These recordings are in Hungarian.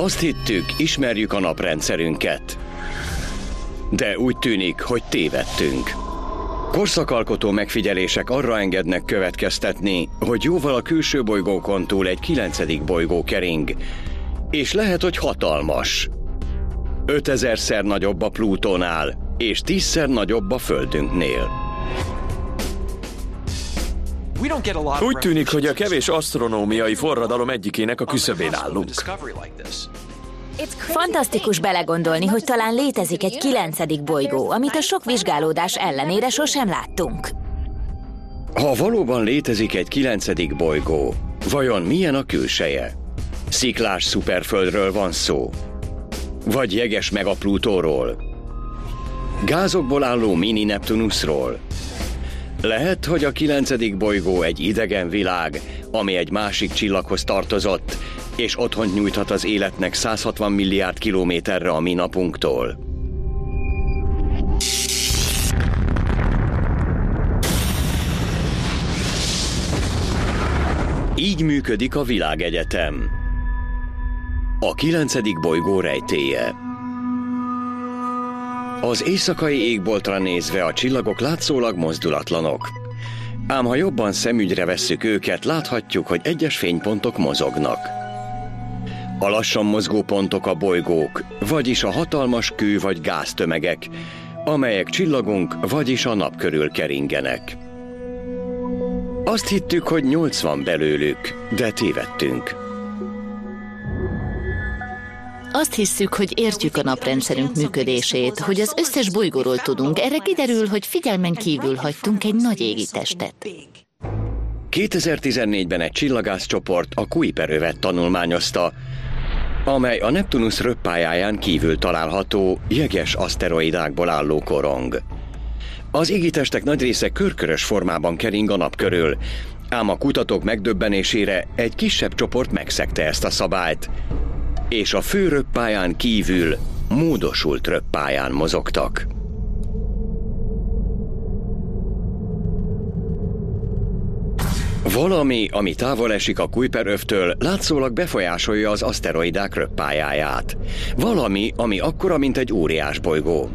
Azt hittük, ismerjük a naprendszerünket. De úgy tűnik, hogy tévedtünk. Korszakalkotó megfigyelések arra engednek következtetni, hogy jóval a külső bolygókon túl egy kilencedik bolygó kering, és lehet, hogy hatalmas. 5000-szer nagyobb a Plutónál, és tízszer nagyobb a Földünknél. Úgy tűnik, hogy a kevés asztronómiai forradalom egyikének a küszöbén állunk. Fantasztikus belegondolni, hogy talán létezik egy kilencedik bolygó, amit a sok vizsgálódás ellenére sosem láttunk. Ha valóban létezik egy kilencedik bolygó, vajon milyen a külseje? Sziklás szuperföldről van szó? Vagy jeges megaplutóról? Gázokból álló mini Neptunusról? Lehet, hogy a kilencedik bolygó egy idegen világ, ami egy másik csillaghoz tartozott, és otthont nyújthat az életnek 160 milliárd kilométerre a mi napunktól. Így működik a világegyetem. A kilencedik bolygó rejtéje. Az éjszakai égboltra nézve a csillagok látszólag mozdulatlanok. Ám ha jobban szemügyre vesszük őket, láthatjuk, hogy egyes fénypontok mozognak. A lassan mozgó pontok a bolygók, vagyis a hatalmas kő vagy gáztömegek, amelyek csillagunk, vagyis a nap körül keringenek. Azt hittük, hogy 80 belőlük, de tévedtünk. Azt hisszük, hogy értjük a naprendszerünk működését, hogy az összes bolygóról tudunk. Erre kiderül, hogy figyelmen kívül hagytunk egy nagy égitestet. 2014-ben egy csillagászcsoport a Kuiper övet tanulmányozta, amely a Neptunus röppájáján kívül található jeges aszteroidákból álló korong. Az égitestek nagy része körkörös formában kering a nap körül, ám a kutatók megdöbbenésére egy kisebb csoport megszegte ezt a szabályt, és a fő röppályán kívül módosult röppályán mozogtak. Valami, ami távol esik a Kuiper-övtől, látszólag befolyásolja az aszteroidák röppályáját. Valami, ami akkora, mint egy óriás bolygó.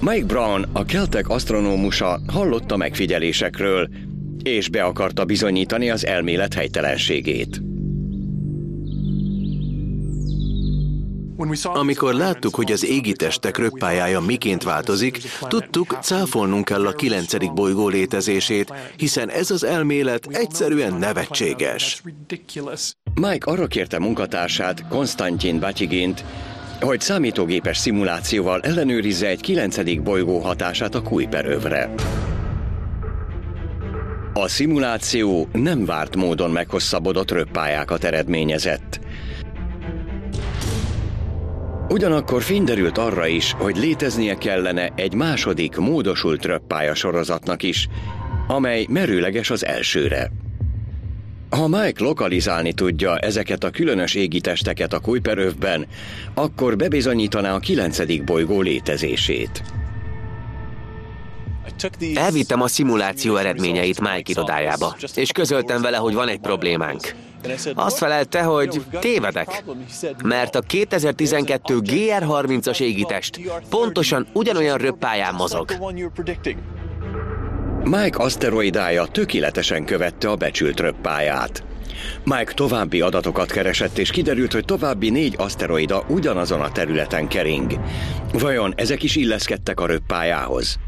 Mike Brown, a Keltek asztronómusa hallott a megfigyelésekről, és be akarta bizonyítani az elmélet helytelenségét. Amikor láttuk, hogy az égitestek röppájája miként változik, tudtuk, cáfolnunk kell a kilencedik bolygó létezését, hiszen ez az elmélet egyszerűen nevetséges. Mike arra kérte munkatársát, Konstantin Batyigint, hogy számítógépes szimulációval ellenőrizze egy kilencedik bolygó hatását a Kuiper A szimuláció nem várt módon meghosszabbodott röppályákat eredményezett. Ugyanakkor fényderült arra is, hogy léteznie kellene egy második, módosult röppálya sorozatnak is, amely merőleges az elsőre. Ha Mike lokalizálni tudja ezeket a különös égitesteket a Kuiperövben, akkor bebizonyítaná a kilencedik bolygó létezését. Elvittem a szimuláció eredményeit Mike irodájába, és közöltem vele, hogy van egy problémánk. Azt felelte, hogy tévedek, mert a 2012 GR30-as égitest pontosan ugyanolyan röppályán mozog. Mike aszteroidája tökéletesen követte a becsült röppályát. Mike további adatokat keresett, és kiderült, hogy további négy aszteroida ugyanazon a területen kering. Vajon ezek is illeszkedtek a röppályához?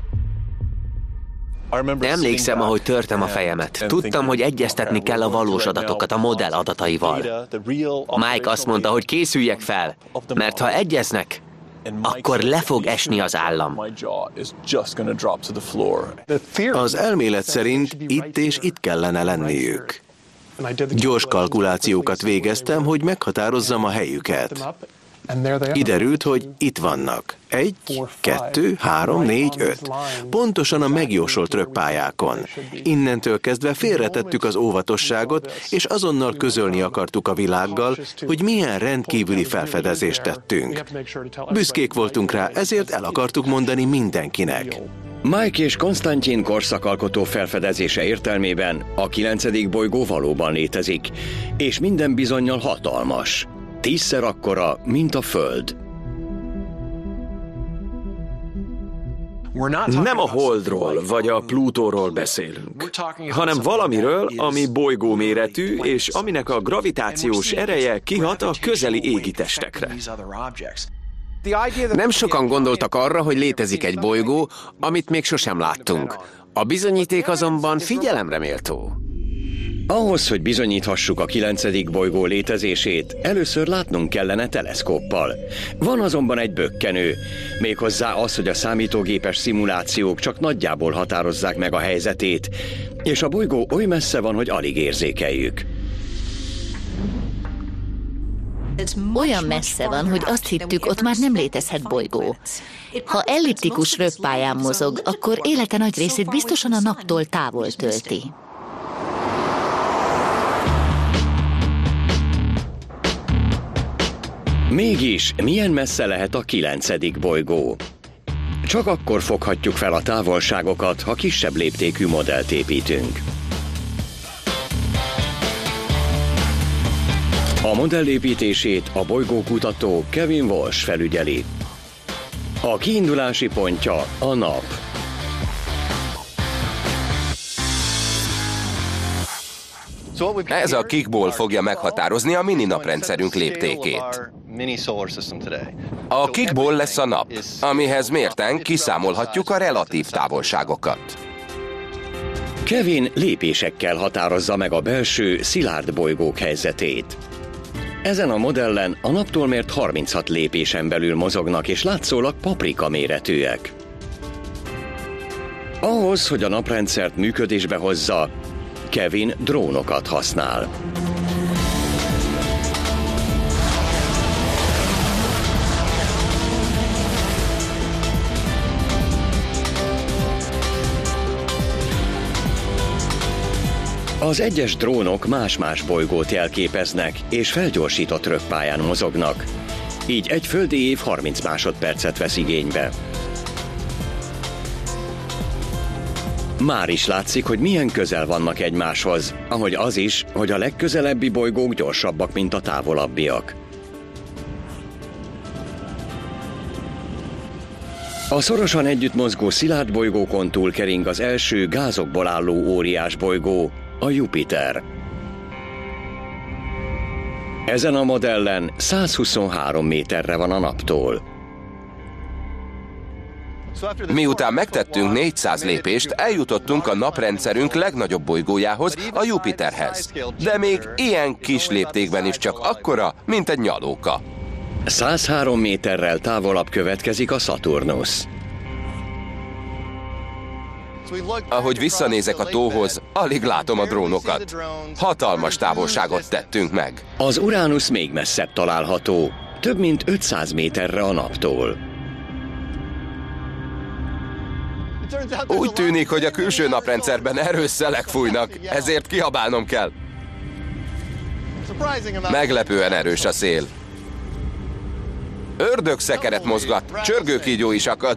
Emlékszem, ahogy törtem a fejemet. Tudtam, hogy egyeztetni kell a valós adatokat a modell adataival. Mike azt mondta, hogy készüljek fel, mert ha egyeznek, akkor le fog esni az állam. Az elmélet szerint itt és itt kellene lenniük. Gyors kalkulációkat végeztem, hogy meghatározzam a helyüket. Kiderült, hogy itt vannak. Egy, kettő, három, négy, öt. Pontosan a megjósolt röppályákon. Innentől kezdve félretettük az óvatosságot, és azonnal közölni akartuk a világgal, hogy milyen rendkívüli felfedezést tettünk. Büszkék voltunk rá, ezért el akartuk mondani mindenkinek. Mike és Konstantin korszakalkotó felfedezése értelmében a kilencedik bolygó valóban létezik, és minden bizonyal hatalmas. Tízszer akkora, mint a Föld. Nem a Holdról vagy a Plutóról beszélünk, hanem valamiről, ami bolygó méretű, és aminek a gravitációs ereje kihat a közeli égitestekre. Nem sokan gondoltak arra, hogy létezik egy bolygó, amit még sosem láttunk. A bizonyíték azonban figyelemre méltó. Ahhoz, hogy bizonyíthassuk a kilencedik bolygó létezését, először látnunk kellene teleszkóppal. Van azonban egy bökkenő, méghozzá az, hogy a számítógépes szimulációk csak nagyjából határozzák meg a helyzetét, és a bolygó oly messze van, hogy alig érzékeljük. Olyan messze van, hogy azt hittük, ott már nem létezhet bolygó. Ha elliptikus röppályán mozog, akkor élete nagy részét biztosan a naptól távol tölti. Mégis milyen messze lehet a kilencedik bolygó? Csak akkor foghatjuk fel a távolságokat, ha kisebb léptékű modellt építünk. A modell építését a bolygókutató Kevin Walsh felügyeli. A kiindulási pontja a nap. Ez a kickball fogja meghatározni a mini naprendszerünk léptékét. A kickball lesz a nap, amihez mérten kiszámolhatjuk a relatív távolságokat. Kevin lépésekkel határozza meg a belső, szilárd bolygók helyzetét. Ezen a modellen a naptól mért 36 lépésen belül mozognak, és látszólag paprika méretűek. Ahhoz, hogy a naprendszert működésbe hozza, Kevin drónokat használ. Az egyes drónok más-más bolygót jelképeznek, és felgyorsított röppályán mozognak. Így egy földi év 30 másodpercet vesz igénybe. Már is látszik, hogy milyen közel vannak egymáshoz, ahogy az is, hogy a legközelebbi bolygók gyorsabbak, mint a távolabbiak. A szorosan együtt mozgó szilárd bolygókon túl kering az első gázokból álló óriás bolygó, a Jupiter. Ezen a modellen 123 méterre van a naptól. Miután megtettünk 400 lépést, eljutottunk a naprendszerünk legnagyobb bolygójához, a Jupiterhez. De még ilyen kis léptékben is csak akkora, mint egy nyalóka. 103 méterrel távolabb következik a Saturnus. Ahogy visszanézek a tóhoz, alig látom a drónokat. Hatalmas távolságot tettünk meg. Az Uranus még messzebb található, több mint 500 méterre a naptól. Úgy tűnik, hogy a külső naprendszerben erős szelek fújnak, ezért kiabálnom kell. Meglepően erős a szél. Ördögszekeret mozgat, csörgőkígyó is akad.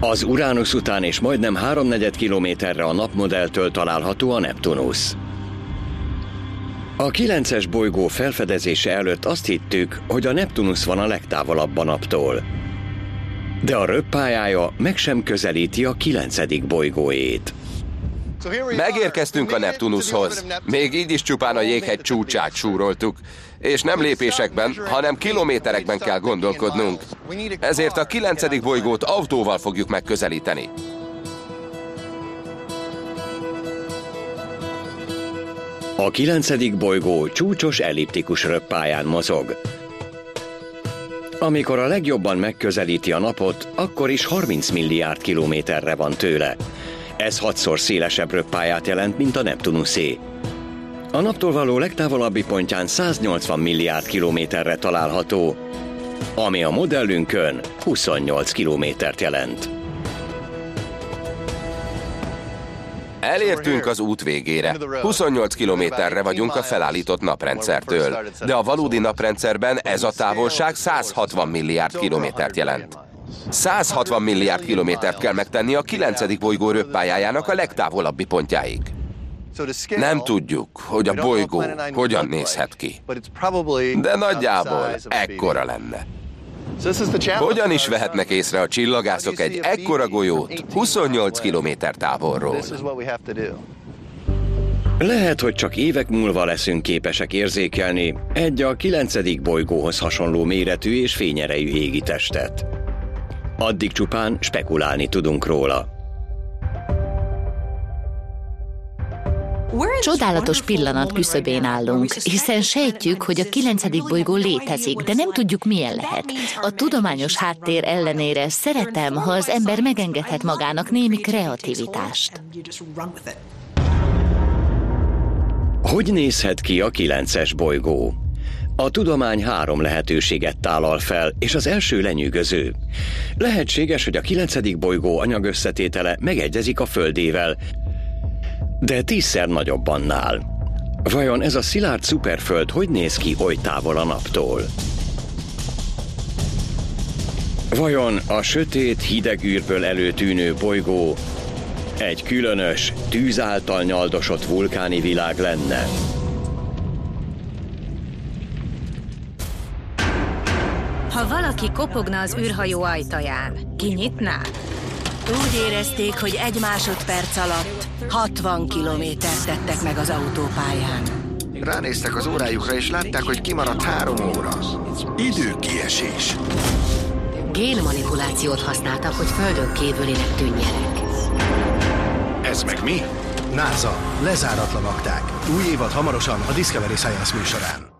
Az Uranus után és majdnem háromnegyed kilométerre a napmodelltől található a Neptunus. A kilences bolygó felfedezése előtt azt hittük, hogy a Neptunus van a legtávolabb a naptól. De a röppályája meg sem közelíti a kilencedik bolygóét. Megérkeztünk a Neptunushoz. Még így is csupán a jéghegy csúcsát súroltuk. És nem lépésekben, hanem kilométerekben kell gondolkodnunk. Ezért a kilencedik bolygót autóval fogjuk megközelíteni. A kilencedik bolygó csúcsos elliptikus röppályán mozog. Amikor a legjobban megközelíti a napot, akkor is 30 milliárd kilométerre van tőle. Ez hatszor szélesebb röppályát jelent, mint a Neptunusé. A naptól való legtávolabbi pontján 180 milliárd kilométerre található, ami a modellünkön 28 kilométert jelent. Elértünk az út végére. 28 kilométerre vagyunk a felállított naprendszertől, de a valódi naprendszerben ez a távolság 160 milliárd kilométert jelent. 160 milliárd kilométert kell megtenni a 9. bolygó röppályájának a legtávolabbi pontjáig. Nem tudjuk, hogy a bolygó hogyan nézhet ki, de nagyjából ekkora lenne. Hogyan is vehetnek észre a csillagászok egy ekkora golyót 28 kilométer távolról? Lehet, hogy csak évek múlva leszünk képesek érzékelni egy a kilencedik bolygóhoz hasonló méretű és fényerejű égitestet. Addig csupán spekulálni tudunk róla. Csodálatos pillanat küszöbén állunk, hiszen sejtjük, hogy a kilencedik bolygó létezik, de nem tudjuk milyen lehet. A tudományos háttér ellenére szeretem, ha az ember megengedhet magának némi kreativitást. Hogy nézhet ki a kilences bolygó? A tudomány három lehetőséget tálal fel, és az első lenyűgöző. Lehetséges, hogy a kilencedik bolygó anyagösszetétele megegyezik a Földével, de tízszer nagyobb annál. Vajon ez a szilárd szuperföld hogy néz ki oly távol a naptól? Vajon a sötét, hideg űrből előtűnő bolygó egy különös, tűz által nyaldosott vulkáni világ lenne? Ha valaki kopogna az űrhajó ajtaján, kinyitná? Úgy érezték, hogy egy másodperc alatt 60 kilométert tettek meg az autópályán. Ránéztek az órájukra, és látták, hogy kimaradt három óra. Időkiesés. Génmanipulációt használtak, hogy földön kívülinek tűnjenek. Ez meg mi? NASA. Lezáratlan akták. Új évad hamarosan a Discovery Science műsorán.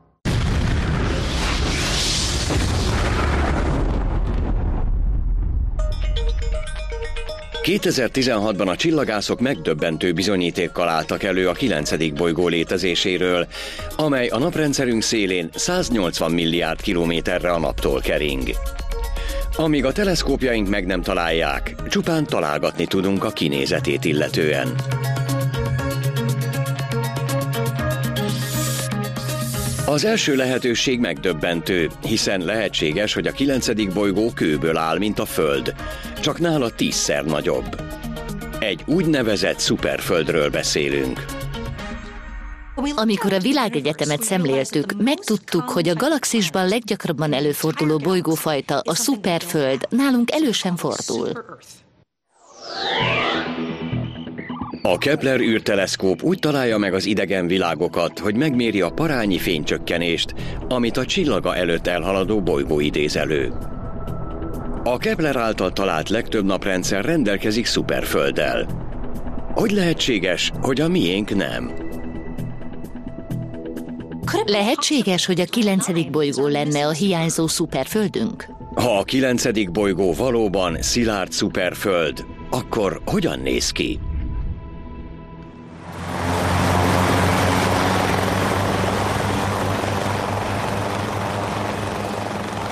2016-ban a csillagászok megdöbbentő bizonyítékkal álltak elő a 9. bolygó létezéséről, amely a naprendszerünk szélén 180 milliárd kilométerre a naptól kering. Amíg a teleszkópjaink meg nem találják, csupán találgatni tudunk a kinézetét illetően. Az első lehetőség megdöbbentő, hiszen lehetséges, hogy a kilencedik bolygó kőből áll, mint a Föld, csak nála tízszer nagyobb. Egy úgynevezett szuperföldről beszélünk. Amikor a világegyetemet szemléltük, megtudtuk, hogy a galaxisban leggyakrabban előforduló bolygófajta, a szuperföld, nálunk elő fordul. A Kepler űrteleszkóp úgy találja meg az idegen világokat, hogy megméri a parányi fénycsökkenést, amit a csillaga előtt elhaladó bolygó idéz elő. A Kepler által talált legtöbb naprendszer rendelkezik szuperfölddel. Hogy lehetséges, hogy a miénk nem? Lehetséges, hogy a kilencedik bolygó lenne a hiányzó szuperföldünk? Ha a kilencedik bolygó valóban szilárd szuperföld, akkor hogyan néz ki?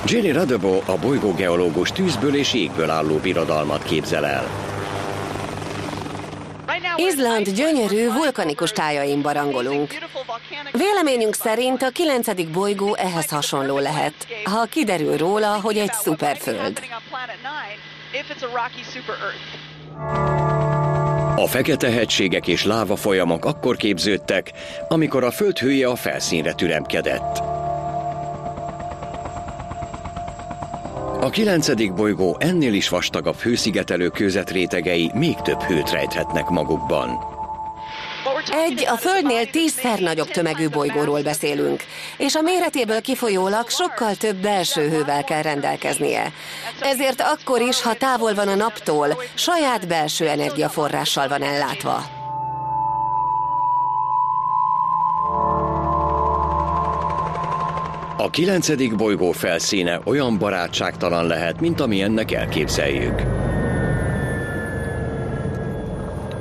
Jerry Radebo a bolygógeológus tűzből és égből álló birodalmat képzel el. Izland gyönyörű, vulkanikus tájain barangolunk. Véleményünk szerint a kilencedik bolygó ehhez hasonló lehet, ha kiderül róla, hogy egy szuperföld. A fekete hegységek és láva folyamok akkor képződtek, amikor a föld hője a felszínre türemkedett. A kilencedik bolygó ennél is vastagabb hőszigetelő kőzetrétegei még több hőt rejthetnek magukban. Egy a Földnél tízszer nagyobb tömegű bolygóról beszélünk, és a méretéből kifolyólag sokkal több belső hővel kell rendelkeznie. Ezért akkor is, ha távol van a naptól, saját belső energiaforrással van ellátva. A kilencedik bolygó felszíne olyan barátságtalan lehet, mint amilyennek elképzeljük.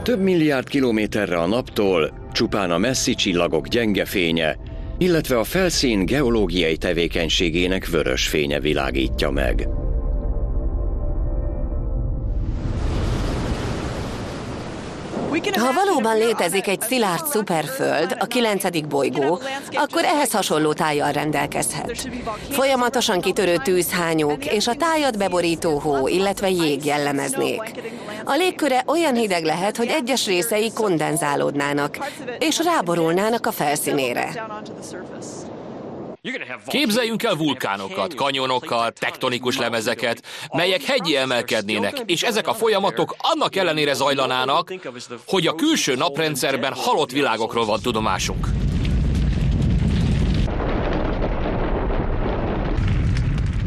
Több milliárd kilométerre a naptól csupán a messzi csillagok gyenge fénye, illetve a felszín geológiai tevékenységének vörös fénye világítja meg. Ha valóban létezik egy szilárd szuperföld, a kilencedik bolygó, akkor ehhez hasonló tájjal rendelkezhet. Folyamatosan kitörő tűzhányók és a tájat beborító hó, illetve jég jellemeznék. A légköre olyan hideg lehet, hogy egyes részei kondenzálódnának, és ráborulnának a felszínére. Képzeljünk el vulkánokat, kanyonokat, tektonikus lemezeket, melyek hegyi emelkednének, és ezek a folyamatok annak ellenére zajlanának, hogy a külső naprendszerben halott világokról van tudomásunk.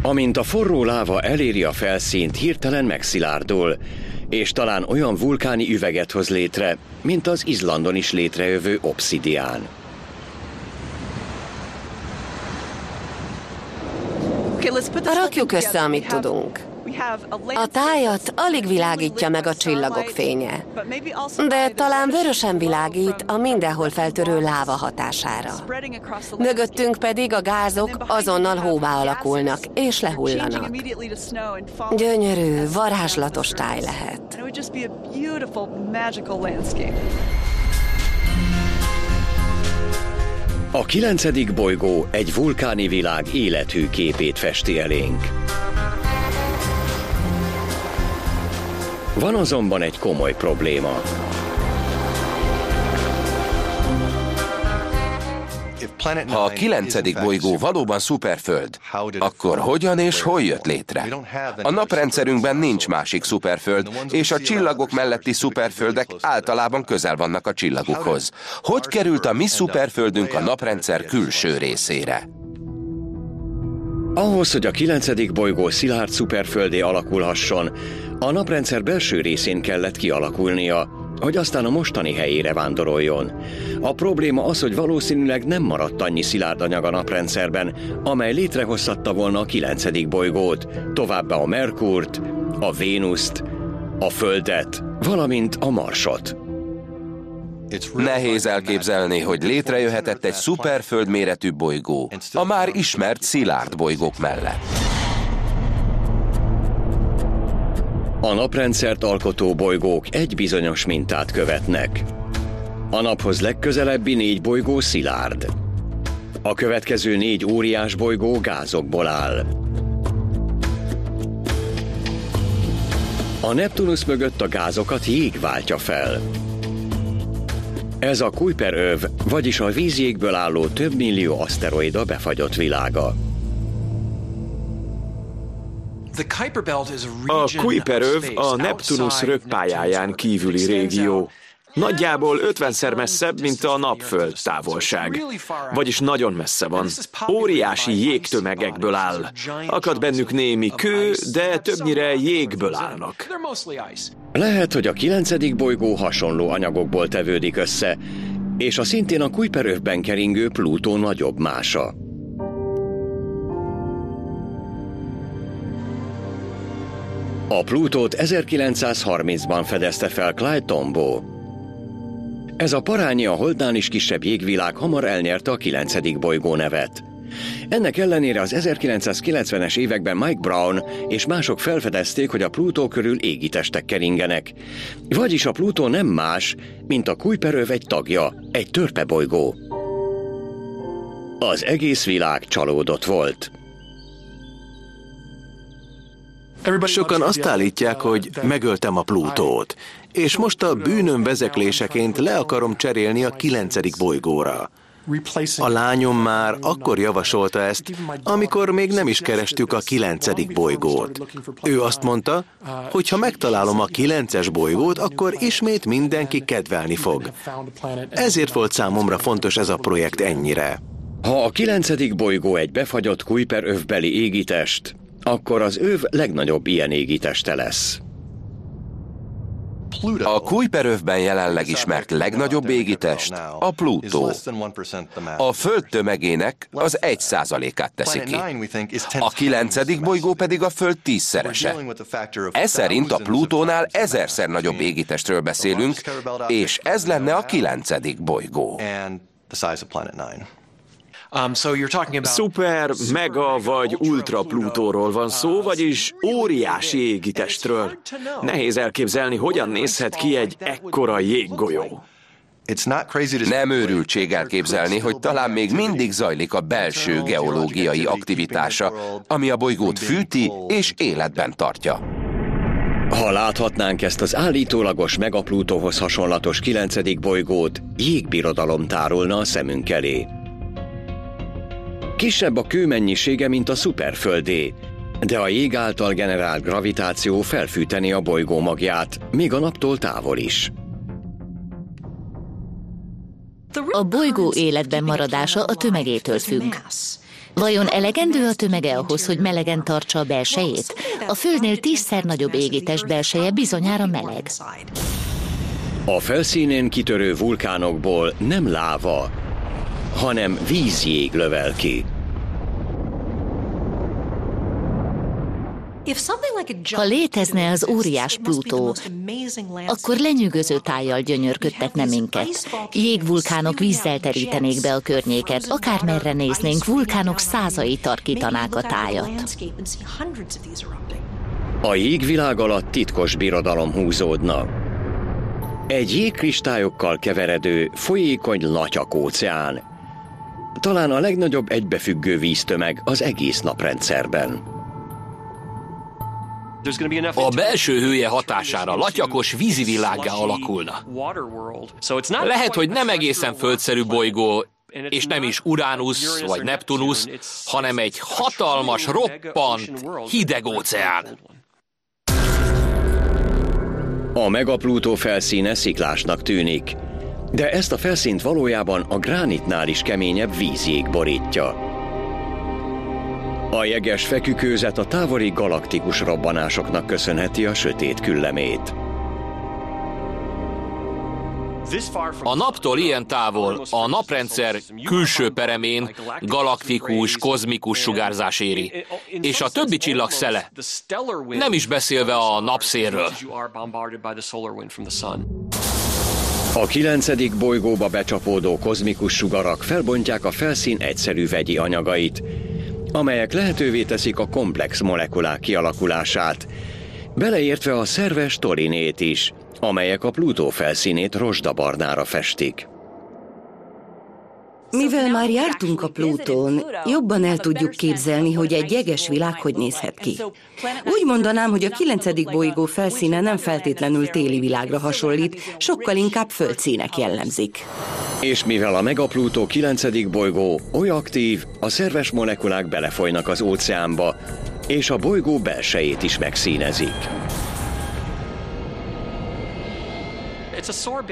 Amint a forró láva eléri a felszínt, hirtelen megszilárdul, és talán olyan vulkáni üveget hoz létre, mint az Izlandon is létrejövő obszidián. Rakjuk össze, amit tudunk. A tájat alig világítja meg a csillagok fénye, de talán vörösen világít a mindenhol feltörő láva hatására. Mögöttünk pedig a gázok azonnal hóvá alakulnak és lehullanak. Gyönyörű, varázslatos táj lehet. A kilencedik bolygó egy vulkáni világ élethű képét festi elénk. Van azonban egy komoly probléma. Ha a kilencedik bolygó valóban szuperföld, akkor hogyan és hol jött létre? A naprendszerünkben nincs másik szuperföld, és a csillagok melletti szuperföldek általában közel vannak a csillagukhoz. Hogy került a mi szuperföldünk a naprendszer külső részére? Ahhoz, hogy a kilencedik bolygó szilárd szuperföldé alakulhasson, a naprendszer belső részén kellett kialakulnia, hogy aztán a mostani helyére vándoroljon. A probléma az, hogy valószínűleg nem maradt annyi szilárd anyag a naprendszerben, amely létrehozhatta volna a kilencedik bolygót, továbbá a Merkurt, a Vénuszt, a Földet, valamint a Marsot. Nehéz elképzelni, hogy létrejöhetett egy szuperföld méretű bolygó, a már ismert szilárd bolygók mellett. A naprendszert alkotó bolygók egy bizonyos mintát követnek. A naphoz legközelebbi négy bolygó szilárd. A következő négy óriás bolygó gázokból áll. A Neptunusz mögött a gázokat jég váltja fel. Ez a Kuiper öv, vagyis a vízjégből álló több millió aszteroida befagyott világa. A Kuiper-öv a Neptunusz rögpályáján kívüli régió. Nagyjából 50-szer messzebb, mint a napföld távolság. Vagyis nagyon messze van. Óriási jégtömegekből áll. Akad bennük némi kő, de többnyire jégből állnak. Lehet, hogy a kilencedik bolygó hasonló anyagokból tevődik össze, és a szintén a Kuiper-övben keringő Plutó nagyobb mása. A Plutót 1930-ban fedezte fel Clyde Tombaugh. Ez a parányi a Holdnál is kisebb jégvilág hamar elnyerte a 9. bolygó nevet. Ennek ellenére az 1990-es években Mike Brown és mások felfedezték, hogy a Plutó körül égitestek keringenek. Vagyis a Plutó nem más, mint a Kuiperöv egy tagja, egy törpebolygó. Az egész világ csalódott volt. Sokan azt állítják, hogy megöltem a Plutót, és most a bűnöm vezekléseként le akarom cserélni a kilencedik bolygóra. A lányom már akkor javasolta ezt, amikor még nem is kerestük a kilencedik bolygót. Ő azt mondta, hogy ha megtalálom a kilences bolygót, akkor ismét mindenki kedvelni fog. Ezért volt számomra fontos ez a projekt ennyire. Ha a kilencedik bolygó egy befagyott Kuiper övbeli égitest, akkor az öv legnagyobb ilyen égiteste lesz. A Kuiperövben jelenleg ismert legnagyobb égitest a Plutó. A Föld tömegének az egy százalékát teszi ki. A kilencedik bolygó pedig a Föld tízszerese. Ez szerint a Plutónál ezerszer nagyobb égitestről beszélünk, és ez lenne a kilencedik bolygó. Um, Szuper, mega vagy ultra Plutóról van szó, vagyis óriási égitestről. Nehéz elképzelni, hogyan nézhet ki egy ekkora jéggolyó. Nem őrültség elképzelni, hogy talán még mindig zajlik a belső geológiai aktivitása, ami a bolygót fűti és életben tartja. Ha láthatnánk ezt az állítólagos Megaplutóhoz hasonlatos kilencedik bolygót, jégbirodalom tárolna a szemünk elé. Kisebb a kőmennyisége, mint a szuperföldé, de a jég által generált gravitáció felfűteni a bolygó magját, még a naptól távol is. A bolygó életben maradása a tömegétől függ. Vajon elegendő a tömege ahhoz, hogy melegen tartsa a belsejét? A Földnél tízszer nagyobb égitest belseje bizonyára meleg. A felszínén kitörő vulkánokból nem láva, hanem vízjég lövel ki. Ha létezne az óriás Plutó, akkor lenyűgöző tájjal gyönyörködtetne minket. Jégvulkánok vízzel terítenék be a környéket, akármerre néznénk, vulkánok százai tarkítanák a tájat. A jégvilág alatt titkos birodalom húzódna. Egy jégkristályokkal keveredő, folyékony latyak óceán. Talán a legnagyobb egybefüggő víztömeg az egész naprendszerben. A belső hője hatására latyakos vízivilággá alakulna. Lehet, hogy nem egészen földszerű bolygó, és nem is Uránusz vagy Neptunusz, hanem egy hatalmas, roppant, hideg óceán. A megaplútó felszíne sziklásnak tűnik, de ezt a felszínt valójában a gránitnál is keményebb vízjég borítja. A jeges fekükőzet a távoli galaktikus robbanásoknak köszönheti a sötét küllemét. A naptól ilyen távol a naprendszer külső peremén galaktikus, kozmikus sugárzás éri, és a többi csillag szele, nem is beszélve a napszérről. A kilencedik bolygóba becsapódó kozmikus sugarak felbontják a felszín egyszerű vegyi anyagait, amelyek lehetővé teszik a komplex molekulák kialakulását, beleértve a szerves torinét is, amelyek a Plutó felszínét rozsdabarnára festik. Mivel már jártunk a Plutón, jobban el tudjuk képzelni, hogy egy jeges világ hogy nézhet ki. Úgy mondanám, hogy a kilencedik bolygó felszíne nem feltétlenül téli világra hasonlít, sokkal inkább földszínek jellemzik. És mivel a Megaplutó kilencedik bolygó oly aktív, a szerves molekulák belefolynak az óceánba, és a bolygó belsejét is megszínezik.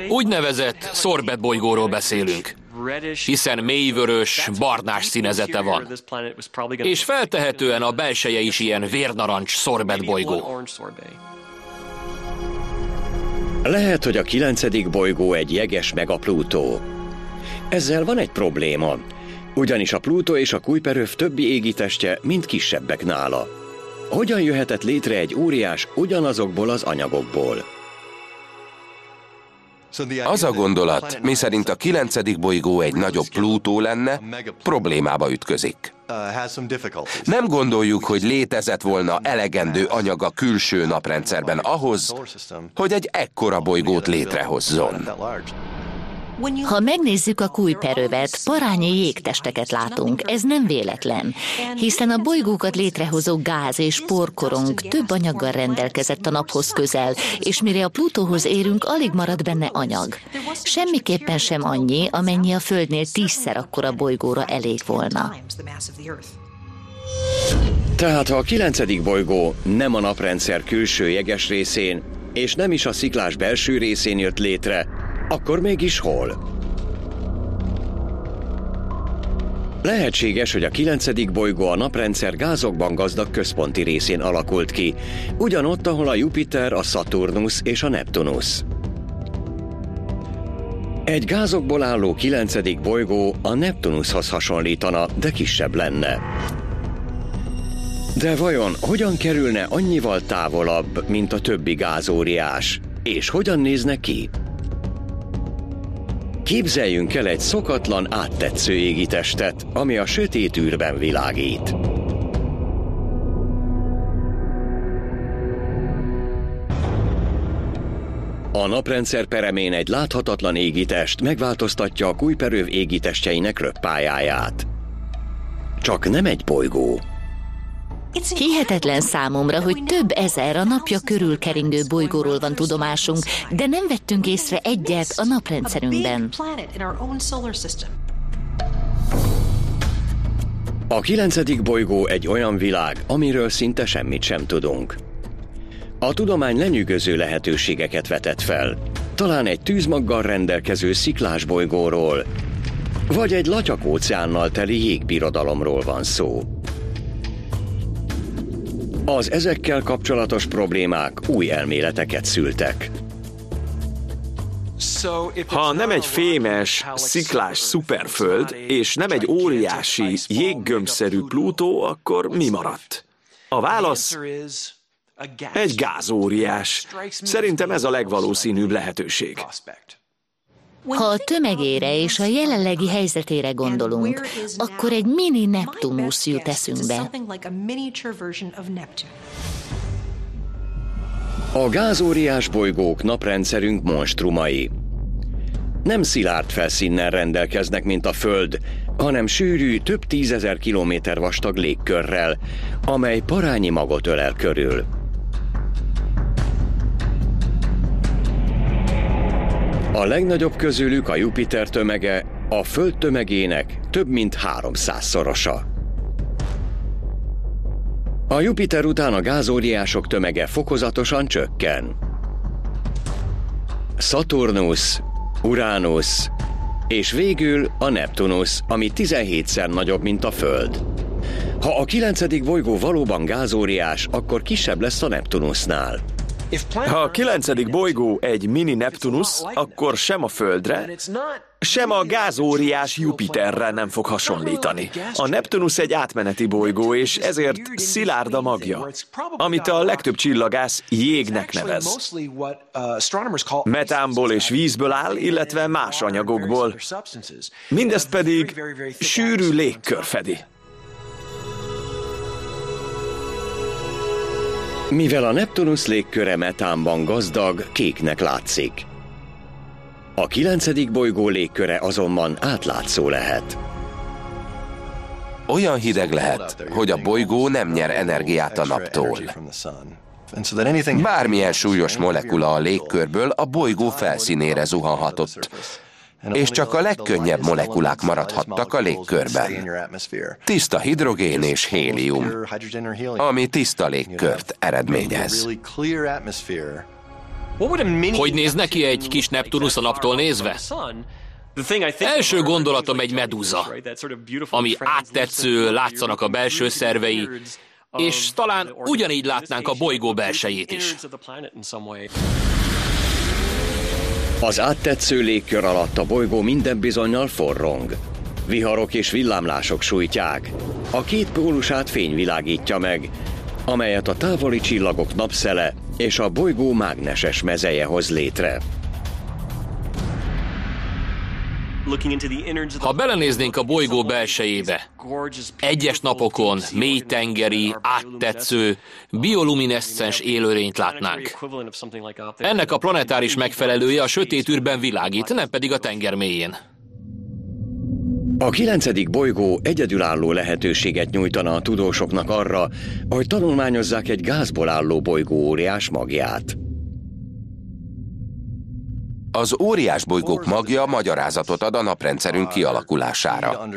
Úgynevezett szorbet bolygóról beszélünk hiszen mélyvörös, barnás színezete van. És feltehetően a belseje is ilyen vérnarancs szorbet bolygó. Lehet, hogy a kilencedik bolygó egy jeges meg a Plutó. Ezzel van egy probléma, ugyanis a Plutó és a Kuiperöv többi égitestje mind kisebbek nála. Hogyan jöhetett létre egy óriás ugyanazokból az anyagokból? Az a gondolat, miszerint a kilencedik bolygó egy nagyobb Plutó lenne, problémába ütközik. Nem gondoljuk, hogy létezett volna elegendő anyag a külső naprendszerben ahhoz, hogy egy ekkora bolygót létrehozzon. Ha megnézzük a kújperövet, parányi jégtesteket látunk, ez nem véletlen, hiszen a bolygókat létrehozó gáz és porkorong több anyaggal rendelkezett a naphoz közel, és mire a Plutóhoz érünk, alig marad benne anyag. Semmiképpen sem annyi, amennyi a Földnél tízszer akkora bolygóra elég volna. Tehát ha a kilencedik bolygó nem a naprendszer külső jeges részén, és nem is a sziklás belső részén jött létre, akkor mégis hol? Lehetséges, hogy a kilencedik bolygó a naprendszer gázokban gazdag központi részén alakult ki, ugyanott, ahol a Jupiter, a Saturnus és a Neptunus. Egy gázokból álló kilencedik bolygó a Neptunushoz hasonlítana, de kisebb lenne. De vajon hogyan kerülne annyival távolabb, mint a többi gázóriás? És hogyan nézne ki? Képzeljünk el egy szokatlan, áttetsző égitestet, ami a sötét űrben világít. A naprendszer peremén egy láthatatlan égitest megváltoztatja a Kuiperöv égitestjeinek röppájáját. Csak nem egy bolygó. Hihetetlen számomra, hogy több ezer a napja körül keringő bolygóról van tudomásunk, de nem vettünk észre egyet a naprendszerünkben. A kilencedik bolygó egy olyan világ, amiről szinte semmit sem tudunk. A tudomány lenyűgöző lehetőségeket vetett fel. Talán egy tűzmaggal rendelkező sziklás bolygóról, vagy egy latyakóceánnal teli jégbirodalomról van szó. Az ezekkel kapcsolatos problémák új elméleteket szültek. Ha nem egy fémes, sziklás szuperföld, és nem egy óriási, jéggömbszerű Plutó, akkor mi maradt? A válasz egy gázóriás. Szerintem ez a legvalószínűbb lehetőség. Ha a tömegére és a jelenlegi helyzetére gondolunk, akkor egy mini Neptunus jut eszünkbe. A gázóriás bolygók naprendszerünk monstrumai. Nem szilárd felszínnel rendelkeznek, mint a Föld, hanem sűrű, több tízezer kilométer vastag légkörrel, amely parányi magot ölel körül. A legnagyobb közülük a Jupiter tömege a Föld tömegének több mint háromszázszorosa. A Jupiter után a gázóriások tömege fokozatosan csökken. Saturnus, Uranus és végül a Neptunus, ami 17-szer nagyobb, mint a Föld. Ha a kilencedik bolygó valóban gázóriás, akkor kisebb lesz a Neptunusnál. Ha a kilencedik bolygó egy mini Neptunus, akkor sem a Földre, sem a gázóriás Jupiterre nem fog hasonlítani. A Neptunus egy átmeneti bolygó, és ezért szilárd a magja, amit a legtöbb csillagász jégnek nevez. Metánból és vízből áll, illetve más anyagokból. Mindezt pedig sűrű légkör fedi. Mivel a Neptunus légköre metánban gazdag, kéknek látszik. A kilencedik bolygó légköre azonban átlátszó lehet. Olyan hideg lehet, hogy a bolygó nem nyer energiát a naptól. Bármilyen súlyos molekula a légkörből a bolygó felszínére zuhanhatott, és csak a legkönnyebb molekulák maradhattak a légkörben. Tiszta hidrogén és hélium, ami tiszta légkört eredményez. Hogy néz neki egy kis Neptunus a naptól nézve? Első gondolatom egy medúza, ami áttetsző, látszanak a belső szervei, és talán ugyanígy látnánk a bolygó belsejét is. Az áttetsző légkör alatt a bolygó minden bizonyal forrong. Viharok és villámlások sújtják. A két pólusát fény világítja meg, amelyet a távoli csillagok napszele és a bolygó mágneses mezeje hoz létre. Ha belenéznénk a bolygó belsejébe, egyes napokon mély tengeri, áttetsző, biolumineszcens élőrényt látnánk. Ennek a planetáris megfelelője a sötét űrben világít, nem pedig a tenger mélyén. A kilencedik bolygó egyedülálló lehetőséget nyújtana a tudósoknak arra, hogy tanulmányozzák egy gázból álló bolygó óriás magját. Az óriás bolygók magja magyarázatot ad a naprendszerünk kialakulására.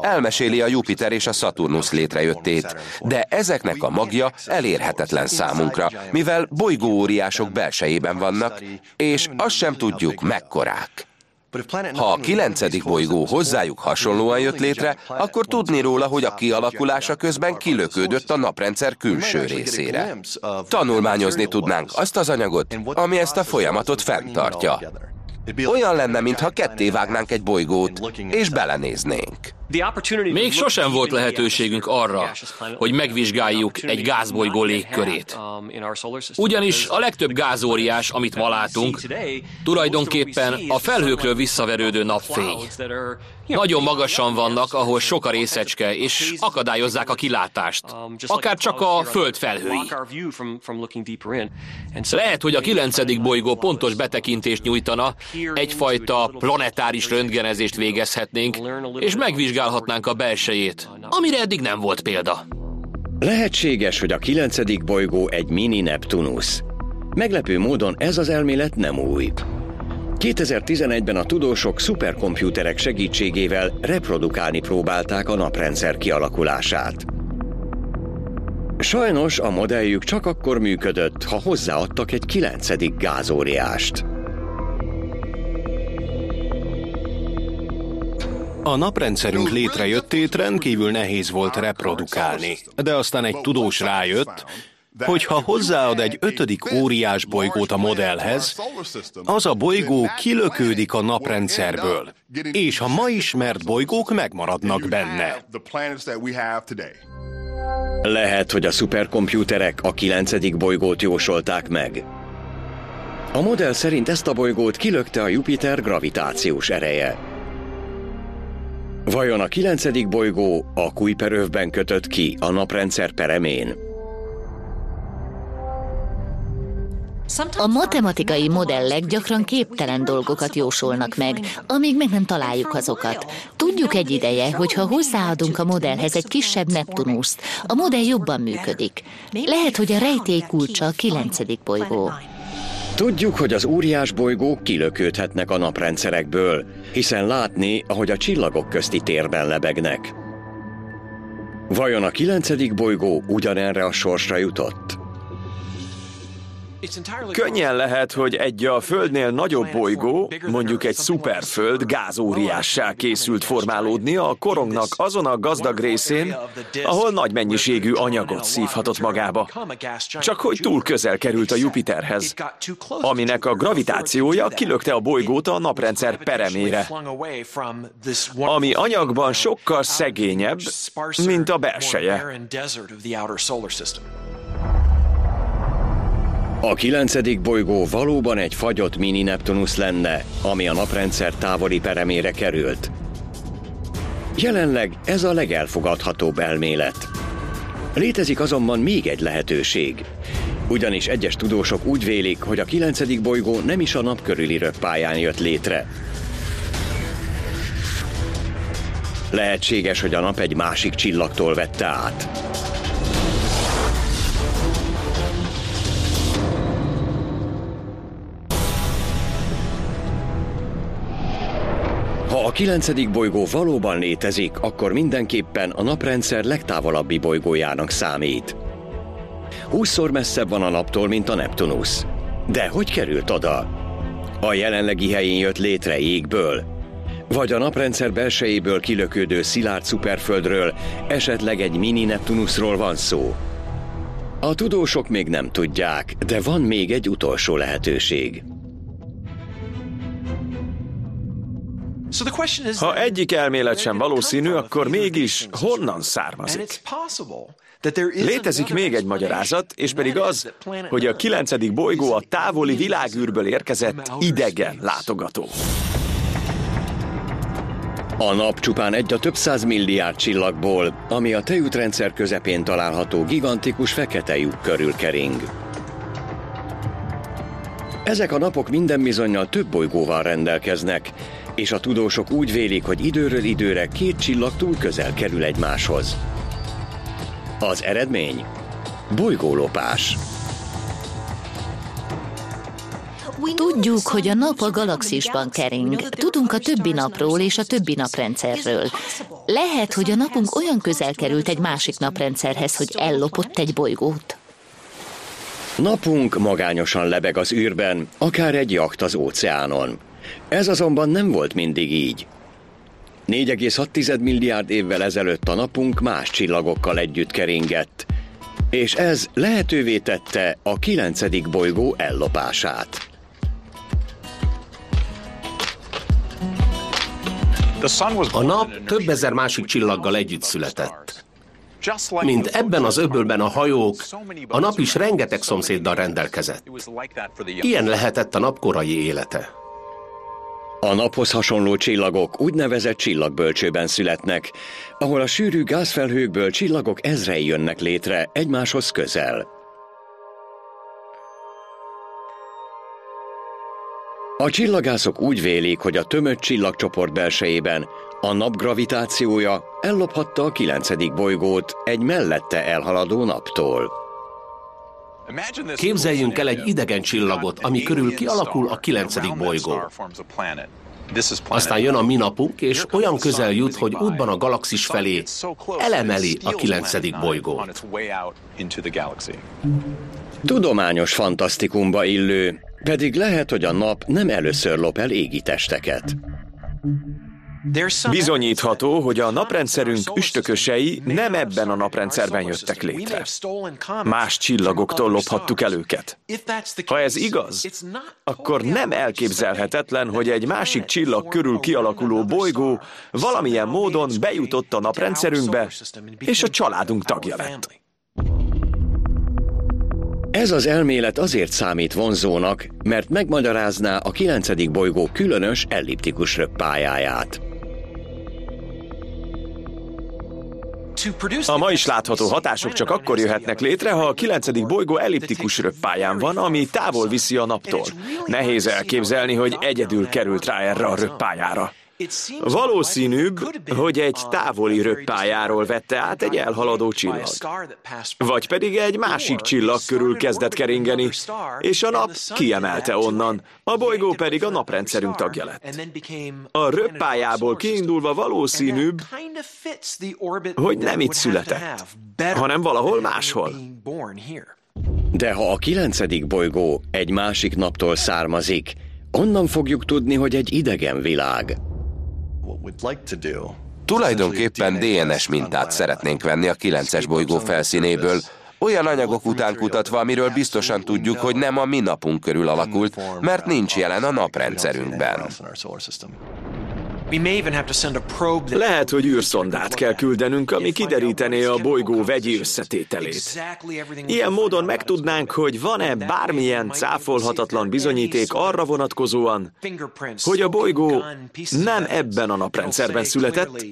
Elmeséli a Jupiter és a Saturnus létrejöttét, de ezeknek a magja elérhetetlen számunkra, mivel bolygóóriások belsejében vannak, és azt sem tudjuk mekkorák. Ha a kilencedik bolygó hozzájuk hasonlóan jött létre, akkor tudni róla, hogy a kialakulása közben kilökődött a naprendszer külső részére. Tanulmányozni tudnánk azt az anyagot, ami ezt a folyamatot fenntartja. Olyan lenne, mintha ketté vágnánk egy bolygót, és belenéznénk. Még sosem volt lehetőségünk arra, hogy megvizsgáljuk egy gázbolygó légkörét. Ugyanis a legtöbb gázóriás, amit ma látunk, tulajdonképpen a felhőkről visszaverődő napfény. Nagyon magasan vannak, ahol sok a részecske, és akadályozzák a kilátást. Akár csak a föld felhői. Lehet, hogy a kilencedik bolygó pontos betekintést nyújtana, egyfajta planetáris röntgenezést végezhetnénk, és megvizsgálhatnánk a belsejét, amire eddig nem volt példa. Lehetséges, hogy a kilencedik bolygó egy mini Neptunus. Meglepő módon ez az elmélet nem új. 2011-ben a tudósok szuperkomputerek segítségével reprodukálni próbálták a naprendszer kialakulását. Sajnos a modelljük csak akkor működött, ha hozzáadtak egy kilencedik gázóriást. A naprendszerünk létrejöttét rendkívül nehéz volt reprodukálni, de aztán egy tudós rájött, hogy ha hozzáad egy ötödik óriás bolygót a modellhez, az a bolygó kilökődik a naprendszerből, és a ma ismert bolygók megmaradnak benne. Lehet, hogy a szuperkomputerek a kilencedik bolygót jósolták meg. A modell szerint ezt a bolygót kilökte a Jupiter gravitációs ereje. Vajon a kilencedik bolygó a Kuiperövben kötött ki a naprendszer peremén? A matematikai modellek gyakran képtelen dolgokat jósolnak meg, amíg meg nem találjuk azokat. Tudjuk egy ideje, hogy ha hozzáadunk a modellhez egy kisebb Neptunuszt, a modell jobban működik. Lehet, hogy a rejtély kulcsa a kilencedik bolygó. Tudjuk, hogy az óriás bolygók kilökődhetnek a naprendszerekből, hiszen látni, ahogy a csillagok közti térben lebegnek. Vajon a kilencedik bolygó ugyanerre a sorsra jutott? Könnyen lehet, hogy egy a Földnél nagyobb bolygó, mondjuk egy szuperföld gázóriássá készült formálódni a korongnak azon a gazdag részén, ahol nagy mennyiségű anyagot szívhatott magába. Csak hogy túl közel került a Jupiterhez, aminek a gravitációja kilökte a bolygót a naprendszer peremére, ami anyagban sokkal szegényebb, mint a belseje. A kilencedik bolygó valóban egy fagyott mini Neptunus lenne, ami a naprendszer távoli peremére került. Jelenleg ez a legelfogadhatóbb elmélet. Létezik azonban még egy lehetőség. Ugyanis egyes tudósok úgy vélik, hogy a kilencedik bolygó nem is a nap körüli röppályán jött létre. Lehetséges, hogy a nap egy másik csillagtól vette át. Kilencedik bolygó valóban létezik, akkor mindenképpen a naprendszer legtávolabbi bolygójának számít. Húszszor messzebb van a naptól, mint a Neptunus. De hogy került oda? A jelenlegi helyén jött létre jégből? Vagy a naprendszer belsejéből kilökődő szilárd szuperföldről, esetleg egy mini Neptunusról van szó? A tudósok még nem tudják, de van még egy utolsó lehetőség. Ha egyik elmélet sem valószínű, akkor mégis honnan származik? Létezik még egy magyarázat, és pedig az, hogy a kilencedik bolygó a távoli világűrből érkezett idegen látogató. A nap csupán egy a több száz milliárd csillagból, ami a tejútrendszer közepén található gigantikus fekete lyuk körül kering. Ezek a napok minden bizonyal több bolygóval rendelkeznek, és a tudósok úgy vélik, hogy időről időre két csillag túl közel kerül egymáshoz. Az eredmény? Bolygólopás. Tudjuk, hogy a nap a galaxisban kering. Tudunk a többi napról és a többi naprendszerről. Lehet, hogy a napunk olyan közel került egy másik naprendszerhez, hogy ellopott egy bolygót. Napunk magányosan lebeg az űrben, akár egy jakt az óceánon. Ez azonban nem volt mindig így. 4,6 milliárd évvel ezelőtt a napunk más csillagokkal együtt keringett, és ez lehetővé tette a kilencedik bolygó ellopását. A nap több ezer másik csillaggal együtt született. Mint ebben az öbölben a hajók, a nap is rengeteg szomszéddal rendelkezett. Ilyen lehetett a nap korai élete. A naphoz hasonló csillagok úgynevezett csillagbölcsőben születnek, ahol a sűrű gázfelhőkből csillagok ezrei jönnek létre egymáshoz közel. A csillagászok úgy vélik, hogy a tömött csillagcsoport belsejében a nap gravitációja ellophatta a kilencedik bolygót egy mellette elhaladó naptól. Képzeljünk el egy idegen csillagot, ami körül kialakul a kilencedik bolygó. Aztán jön a mi napunk, és olyan közel jut, hogy útban a galaxis felé elemeli a kilencedik bolygót. Tudományos fantasztikumba illő, pedig lehet, hogy a nap nem először lop el égitesteket. Bizonyítható, hogy a naprendszerünk üstökösei nem ebben a naprendszerben jöttek létre. Más csillagoktól lophattuk el őket. Ha ez igaz, akkor nem elképzelhetetlen, hogy egy másik csillag körül kialakuló bolygó valamilyen módon bejutott a naprendszerünkbe, és a családunk tagja lett. Ez az elmélet azért számít vonzónak, mert megmagyarázná a kilencedik bolygó különös elliptikus röppájáját. A ma is látható hatások csak akkor jöhetnek létre, ha a kilencedik bolygó elliptikus röppályán van, ami távol viszi a naptól. Nehéz elképzelni, hogy egyedül került rá erre a röppályára. Valószínűbb, hogy egy távoli röppájáról vette át egy elhaladó csillag. Vagy pedig egy másik csillag körül kezdett keringeni, és a nap kiemelte onnan, a bolygó pedig a naprendszerünk tagja lett. A röppájából kiindulva valószínűbb, hogy nem itt született, hanem valahol máshol. De ha a kilencedik bolygó egy másik naptól származik, onnan fogjuk tudni, hogy egy idegen világ. Tulajdonképpen DNS mintát szeretnénk venni a 9-es bolygó felszínéből, olyan anyagok után kutatva, amiről biztosan tudjuk, hogy nem a mi napunk körül alakult, mert nincs jelen a naprendszerünkben. Lehet, hogy űrszondát kell küldenünk, ami kiderítené a bolygó vegyi összetételét. Ilyen módon megtudnánk, hogy van-e bármilyen cáfolhatatlan bizonyíték arra vonatkozóan, hogy a bolygó nem ebben a naprendszerben született,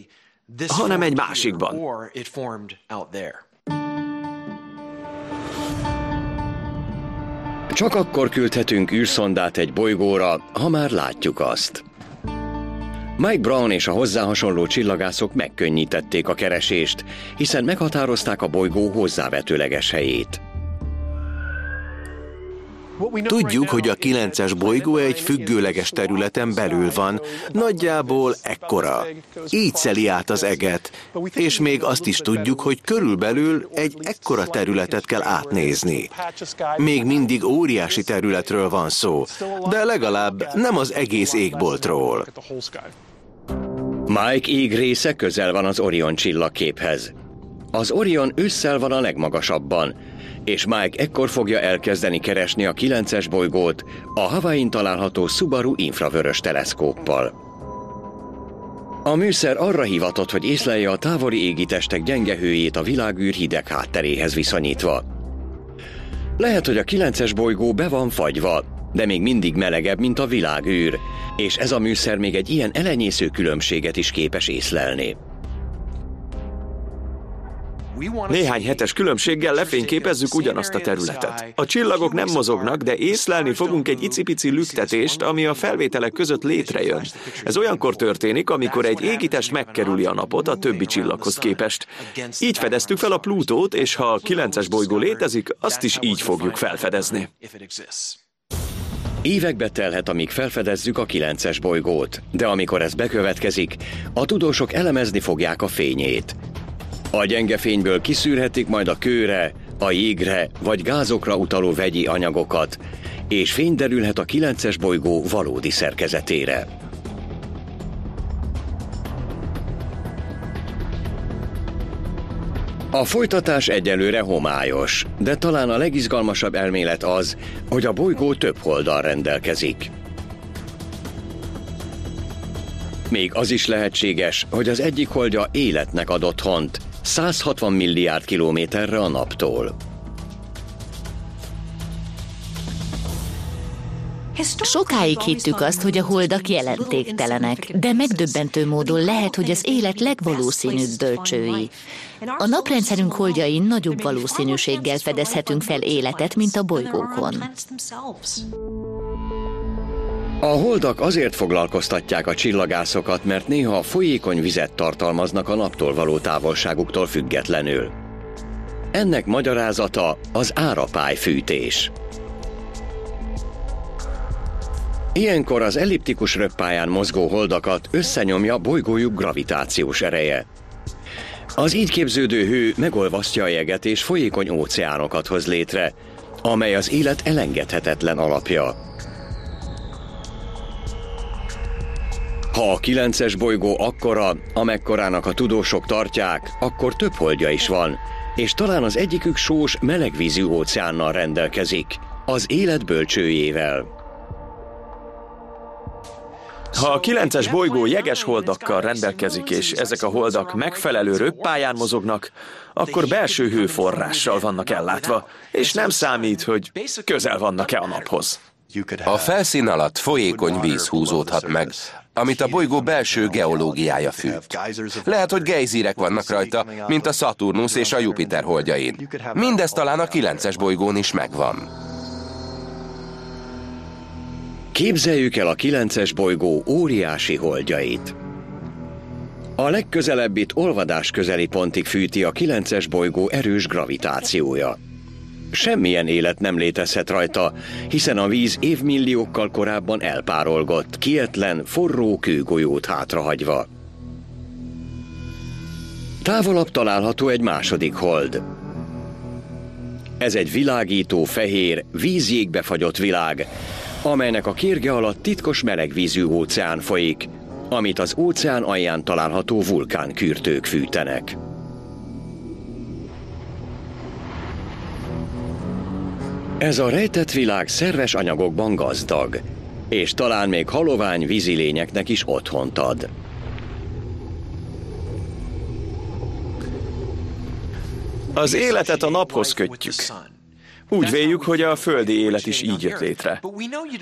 hanem egy másikban. Csak akkor küldhetünk űrszondát egy bolygóra, ha már látjuk azt. Mike Brown és a hozzá hasonló csillagászok megkönnyítették a keresést, hiszen meghatározták a bolygó hozzávetőleges helyét. Tudjuk, hogy a kilences bolygó egy függőleges területen belül van, nagyjából ekkora. Így szeli át az eget, és még azt is tudjuk, hogy körülbelül egy ekkora területet kell átnézni. Még mindig óriási területről van szó, de legalább nem az egész égboltról. Mike égrésze közel van az Orion csillagképhez. Az Orion ősszel van a legmagasabban, és Mike ekkor fogja elkezdeni keresni a 9-es bolygót a Havain található Subaru infravörös teleszkóppal. A műszer arra hivatott, hogy észlelje a távoli égitestek gyenge hőjét a világűr hideg hátteréhez viszonyítva. Lehet, hogy a 9-es bolygó be van fagyva, de még mindig melegebb, mint a világűr, és ez a műszer még egy ilyen elenyésző különbséget is képes észlelni. Néhány hetes különbséggel lefényképezzük ugyanazt a területet. A csillagok nem mozognak, de észlelni fogunk egy icipici lüktetést, ami a felvételek között létrejön. Ez olyankor történik, amikor egy égitest megkerüli a napot a többi csillaghoz képest. Így fedeztük fel a Plutót, és ha a kilences bolygó létezik, azt is így fogjuk felfedezni. Évekbe telhet, amíg felfedezzük a kilences bolygót, de amikor ez bekövetkezik, a tudósok elemezni fogják a fényét. A gyenge fényből kiszűrhetik majd a kőre, a jégre vagy gázokra utaló vegyi anyagokat, és fény derülhet a kilences bolygó valódi szerkezetére. A folytatás egyelőre homályos, de talán a legizgalmasabb elmélet az, hogy a bolygó több holdal rendelkezik. Még az is lehetséges, hogy az egyik holdja életnek ad otthont, 160 milliárd kilométerre a naptól. Sokáig hittük azt, hogy a holdak jelentéktelenek, de megdöbbentő módon lehet, hogy az élet legvalószínűbb dölcsői. A naprendszerünk holdjain nagyobb valószínűséggel fedezhetünk fel életet, mint a bolygókon. A holdak azért foglalkoztatják a csillagászokat, mert néha folyékony vizet tartalmaznak a naptól való távolságuktól függetlenül. Ennek magyarázata az árapályfűtés. Ilyenkor az elliptikus röppályán mozgó holdakat összenyomja bolygójuk gravitációs ereje. Az így képződő hő megolvasztja a jeget és folyékony óceánokat hoz létre, amely az élet elengedhetetlen alapja. Ha a kilences bolygó akkora, amekkorának a tudósok tartják, akkor több holdja is van, és talán az egyikük sós, melegvízű óceánnal rendelkezik, az élet bölcsőjével. Ha a kilences bolygó jeges holdakkal rendelkezik, és ezek a holdak megfelelő röppályán mozognak, akkor belső hőforrással vannak ellátva, és nem számít, hogy közel vannak-e a naphoz. A felszín alatt folyékony víz húzódhat meg, amit a bolygó belső geológiája fűt. Lehet, hogy gejzírek vannak rajta, mint a Saturnus és a Jupiter holdjain. Mindez talán a kilences bolygón is megvan. Képzeljük el a kilences bolygó óriási holdjait. A legközelebbit olvadás közeli pontig fűti a kilences bolygó erős gravitációja. Semmilyen élet nem létezhet rajta, hiszen a víz évmilliókkal korábban elpárolgott, kietlen, forró kőgolyót hátrahagyva. Távolabb található egy második hold. Ez egy világító, fehér, vízjégbe fagyott világ, amelynek a kérge alatt titkos melegvízű óceán folyik, amit az óceán alján található vulkánkürtők fűtenek. Ez a rejtett világ szerves anyagokban gazdag, és talán még halovány vízilényeknek is otthont ad. Az életet a naphoz kötjük. Úgy véljük, hogy a földi élet is így jött létre.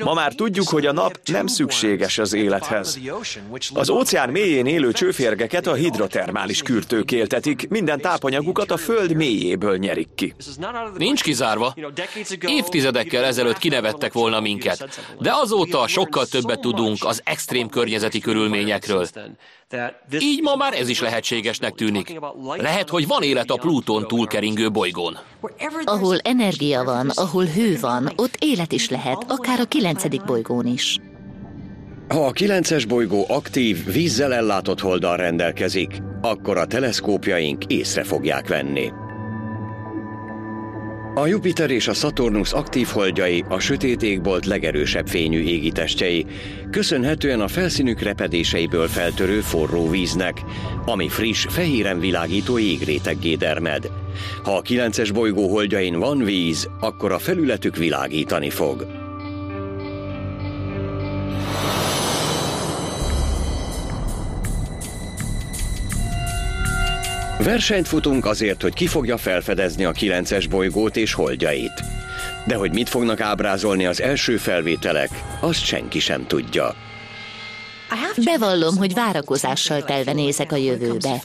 Ma már tudjuk, hogy a nap nem szükséges az élethez. Az óceán mélyén élő csőférgeket a hidrotermális kürtők éltetik, minden tápanyagukat a föld mélyéből nyerik ki. Nincs kizárva. Évtizedekkel ezelőtt kinevettek volna minket, de azóta sokkal többet tudunk az extrém környezeti körülményekről. Így ma már ez is lehetségesnek tűnik. Lehet, hogy van élet a Plutón túlkeringő bolygón. Ahol energia van, ahol hő van, ott élet is lehet, akár a kilencedik bolygón is. Ha a kilences bolygó aktív, vízzel ellátott holdal rendelkezik, akkor a teleszkópjaink észre fogják venni. A Jupiter és a Saturnus aktív holdjai a sötét égbolt legerősebb fényű égitestjei, köszönhetően a felszínük repedéseiből feltörő forró víznek, ami friss, fehéren világító jégréteggé dermed. Ha a kilences bolygó holdjain van víz, akkor a felületük világítani fog. Versenyt futunk azért, hogy ki fogja felfedezni a kilences bolygót és holdjait. De hogy mit fognak ábrázolni az első felvételek, azt senki sem tudja. Bevallom, hogy várakozással telve nézek a jövőbe.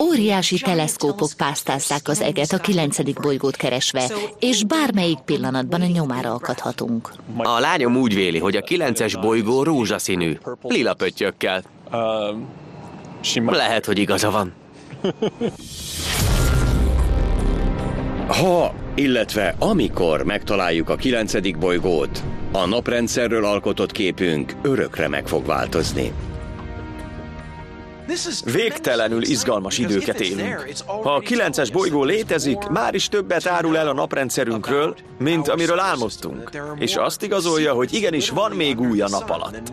Óriási teleszkópok pásztázzák az eget a kilencedik bolygót keresve, és bármelyik pillanatban a nyomára akadhatunk. A lányom úgy véli, hogy a kilences bolygó rózsaszínű, lila pöttyökkel. Lehet, hogy igaza van. Ha, illetve amikor megtaláljuk a kilencedik bolygót, a naprendszerről alkotott képünk örökre meg fog változni. Végtelenül izgalmas időket élünk. Ha a kilences bolygó létezik, már is többet árul el a naprendszerünkről, mint amiről álmodtunk, és azt igazolja, hogy igenis van még új a nap alatt.